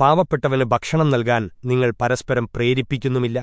പാവപ്പെട്ടവന് ഭക്ഷണം നൽകാൻ നിങ്ങൾ പരസ്പരം പ്രേരിപ്പിക്കുന്നുമില്ല.